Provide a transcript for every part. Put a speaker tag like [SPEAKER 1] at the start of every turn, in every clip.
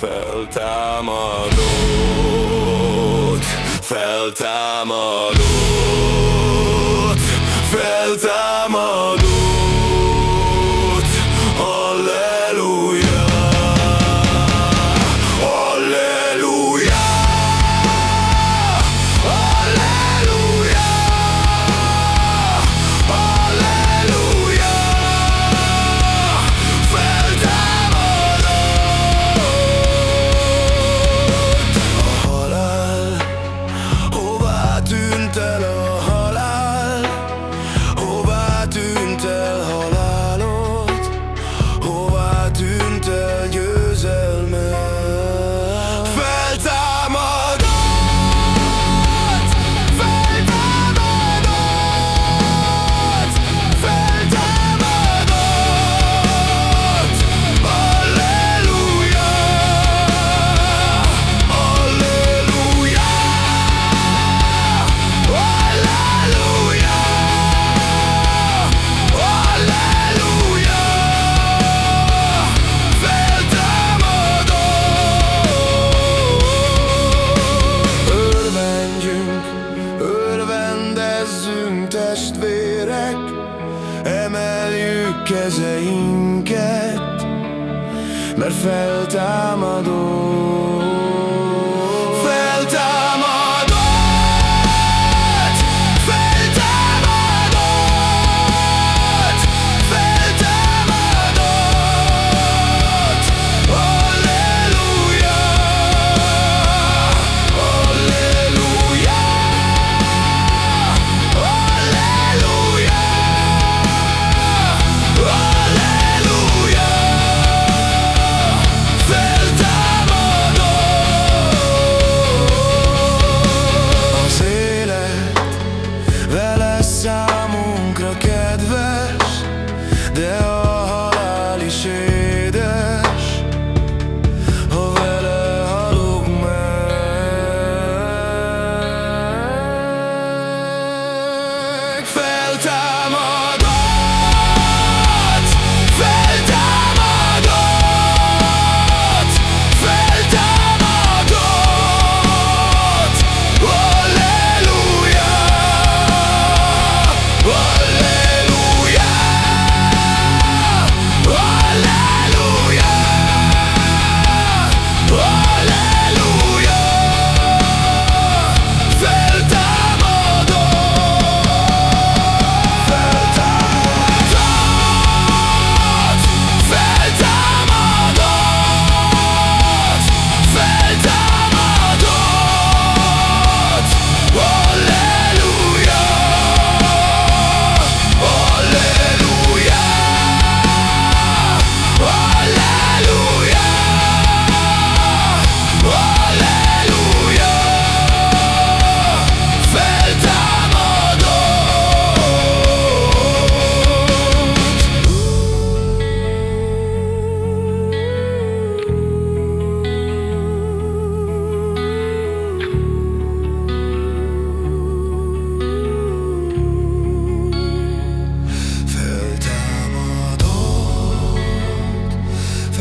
[SPEAKER 1] Feltámadott, feltámadott,
[SPEAKER 2] kezeinket, mert feltámadunk.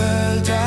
[SPEAKER 2] world.